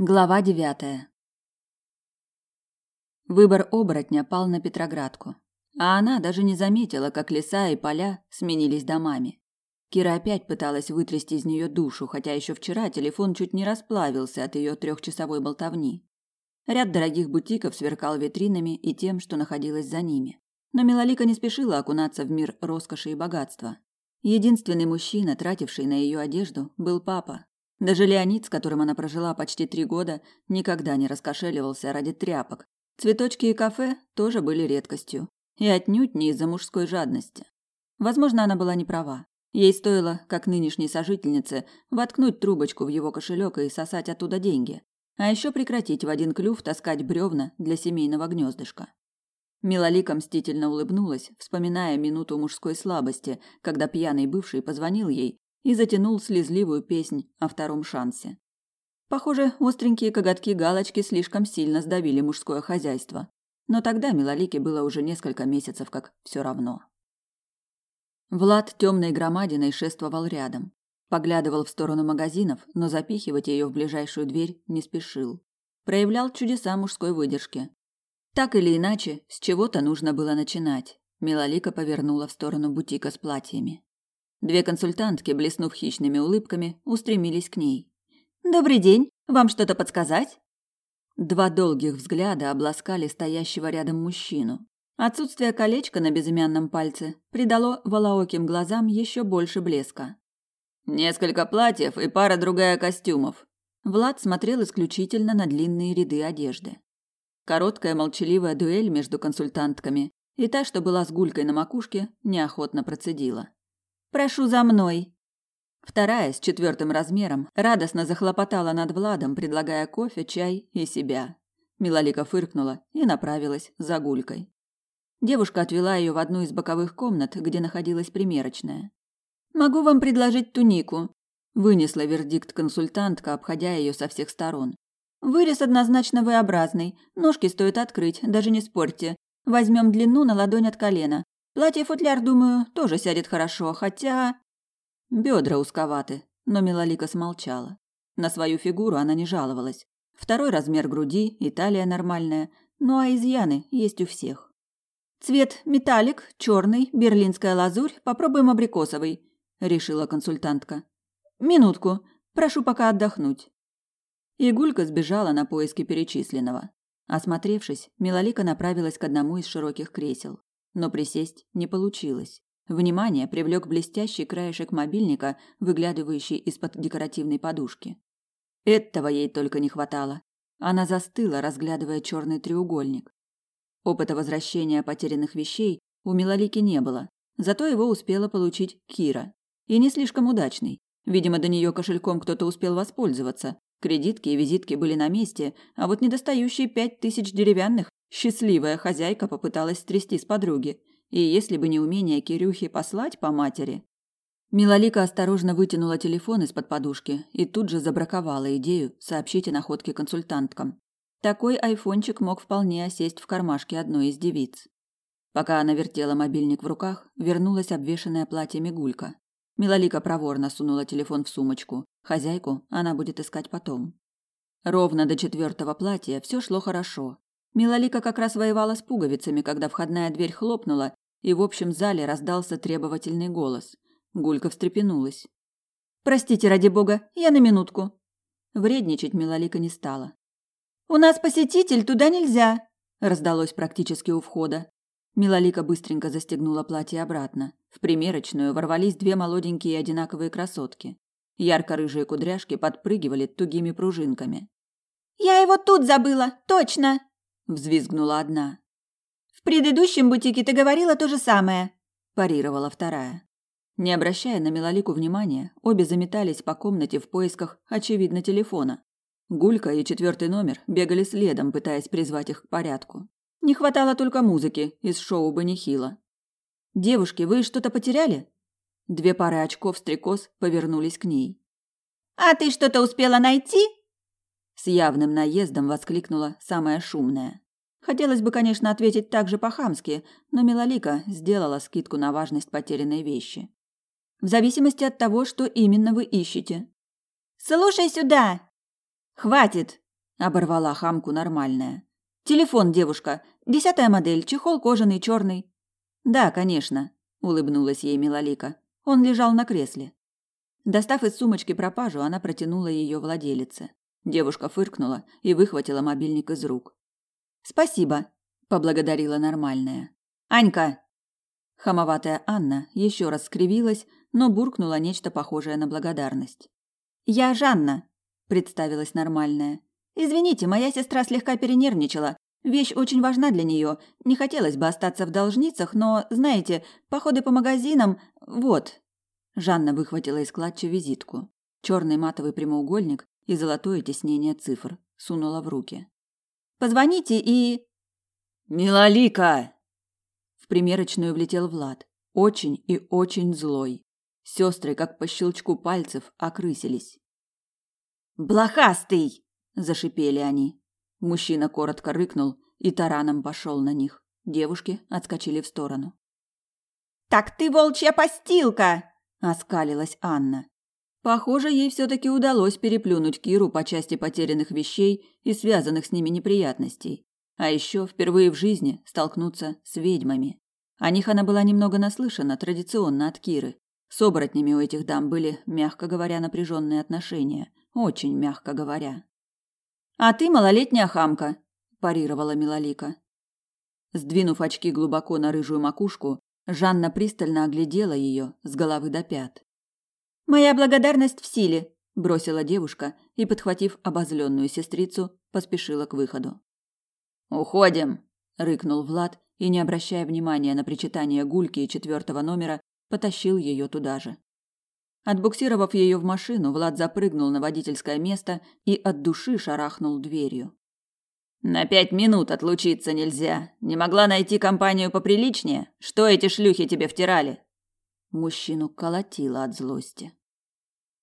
Глава девятая. Выбор оборотня пал на Петроградку, а она даже не заметила, как леса и поля сменились домами. Кира опять пыталась вытрясти из нее душу, хотя еще вчера телефон чуть не расплавился от ее трехчасовой болтовни. Ряд дорогих бутиков сверкал витринами и тем, что находилось за ними. Но Милолика не спешила окунаться в мир роскоши и богатства. Единственный мужчина, тративший на ее одежду, был папа, даже Леонид, с которым она прожила почти три года, никогда не раскошеливался ради тряпок. Цветочки и кафе тоже были редкостью. И отнюдь не из-за мужской жадности. Возможно, она была не права. Ей стоило, как нынешней сожительнице, воткнуть трубочку в его кошелек и сосать оттуда деньги. А еще прекратить в один клюв таскать бревна для семейного гнездышка. Милолика мстительно улыбнулась, вспоминая минуту мужской слабости, когда пьяный бывший позвонил ей и затянул слезливую песнь о втором шансе. Похоже, остренькие коготки-галочки слишком сильно сдавили мужское хозяйство. Но тогда Милолике было уже несколько месяцев как все равно. Влад темной громадиной шествовал рядом. Поглядывал в сторону магазинов, но запихивать ее в ближайшую дверь не спешил. Проявлял чудеса мужской выдержки. Так или иначе, с чего-то нужно было начинать. Милолика повернула в сторону бутика с платьями. Две консультантки, блеснув хищными улыбками, устремились к ней. «Добрый день! Вам что-то подсказать?» Два долгих взгляда обласкали стоящего рядом мужчину. Отсутствие колечка на безымянном пальце придало волооким глазам еще больше блеска. «Несколько платьев и пара другая костюмов». Влад смотрел исключительно на длинные ряды одежды. Короткая молчаливая дуэль между консультантками и та, что была с гулькой на макушке, неохотно процедила. Прошу за мной. Вторая с четвертым размером радостно захлопотала над Владом, предлагая кофе, чай и себя. Милолика фыркнула и направилась за гулькой. Девушка отвела ее в одну из боковых комнат, где находилась примерочная. Могу вам предложить тунику, вынесла вердикт консультантка, обходя ее со всех сторон. Вырез однозначно V-образный, ножки стоит открыть, даже не спорьте. Возьмем длину на ладонь от колена. Платье-футляр, думаю, тоже сядет хорошо, хотя... Бедра узковаты, но Милолика смолчала. На свою фигуру она не жаловалась. Второй размер груди и талия нормальная, ну а изъяны есть у всех. Цвет металлик, черный, берлинская лазурь, попробуем абрикосовый, решила консультантка. Минутку, прошу пока отдохнуть. Игулька сбежала на поиски перечисленного. Осмотревшись, Милолика направилась к одному из широких кресел но присесть не получилось. Внимание привлек блестящий краешек мобильника, выглядывающий из-под декоративной подушки. Этого ей только не хватало. Она застыла, разглядывая черный треугольник. Опыта возвращения потерянных вещей у Милолики не было, зато его успела получить Кира. И не слишком удачный. Видимо, до нее кошельком кто-то успел воспользоваться. Кредитки и визитки были на месте, а вот недостающие пять тысяч деревянных Счастливая хозяйка попыталась стрясти с подруги, и если бы не умение Кирюхи послать по матери... Милолика осторожно вытянула телефон из-под подушки и тут же забраковала идею сообщить о находке консультанткам. Такой айфончик мог вполне осесть в кармашке одной из девиц. Пока она вертела мобильник в руках, вернулась обвешанная платьями гулька. Милолика проворно сунула телефон в сумочку. Хозяйку она будет искать потом. Ровно до четвертого платья все шло хорошо, Милолика как раз воевала с пуговицами, когда входная дверь хлопнула, и в общем зале раздался требовательный голос. Гулька встрепенулась. «Простите, ради бога, я на минутку». Вредничать Милолика не стала. «У нас посетитель, туда нельзя!» раздалось практически у входа. Милолика быстренько застегнула платье обратно. В примерочную ворвались две молоденькие одинаковые красотки. Ярко-рыжие кудряшки подпрыгивали тугими пружинками. «Я его тут забыла, точно!» Взвизгнула одна. В предыдущем бутике ты говорила то же самое, парировала вторая. Не обращая на Милолику внимания, обе заметались по комнате в поисках, очевидно, телефона. Гулька и четвертый номер бегали следом, пытаясь призвать их к порядку. Не хватало только музыки из шоу Банихила. «Девушки, вы что-то потеряли?» Две пары очков-стрекоз повернулись к ней. «А ты что-то успела найти?» С явным наездом воскликнула самая шумная. Хотелось бы, конечно, ответить так же по-хамски, но Милолика сделала скидку на важность потерянной вещи. В зависимости от того, что именно вы ищете. «Слушай сюда!» «Хватит!» оборвала хамку нормальная. Телефон, девушка. Десятая модель, чехол кожаный, черный. Да, конечно, улыбнулась ей Милалика. Он лежал на кресле. Достав из сумочки пропажу, она протянула ее владелице. Девушка фыркнула и выхватила мобильник из рук. Спасибо, поблагодарила нормальная. Анька. Хамоватая Анна еще раз скривилась, но буркнула нечто похожее на благодарность. Я Жанна, представилась нормальная. Извините, моя сестра слегка перенервничала. Вещь очень важна для нее. Не хотелось бы остаться в должницах, но, знаете, походы по магазинам, вот. Жанна выхватила из клатча визитку. Черный матовый прямоугольник и золотое тиснение цифр. Сунула в руки. Позвоните и Милалика. В примерочную влетел Влад, очень и очень злой. Сестры, как по щелчку пальцев, окрысились. Блохастый, зашипели они. Мужчина коротко рыкнул и тараном пошел на них. Девушки отскочили в сторону. Так ты волчья постилка, оскалилась Анна. Похоже, ей все таки удалось переплюнуть Киру по части потерянных вещей и связанных с ними неприятностей. А еще впервые в жизни столкнуться с ведьмами. О них она была немного наслышана традиционно от Киры. С оборотнями у этих дам были, мягко говоря, напряженные отношения. Очень мягко говоря. «А ты малолетняя хамка», – парировала Милолика. Сдвинув очки глубоко на рыжую макушку, Жанна пристально оглядела ее с головы до пят. Моя благодарность в силе, бросила девушка и, подхватив обозленную сестрицу, поспешила к выходу. Уходим, рыкнул Влад и, не обращая внимания на причитание гульки и четвертого номера, потащил ее туда же. Отбуксировав ее в машину, Влад запрыгнул на водительское место и от души шарахнул дверью. На пять минут отлучиться нельзя. Не могла найти компанию поприличнее? Что эти шлюхи тебе втирали? Мужчину колотило от злости.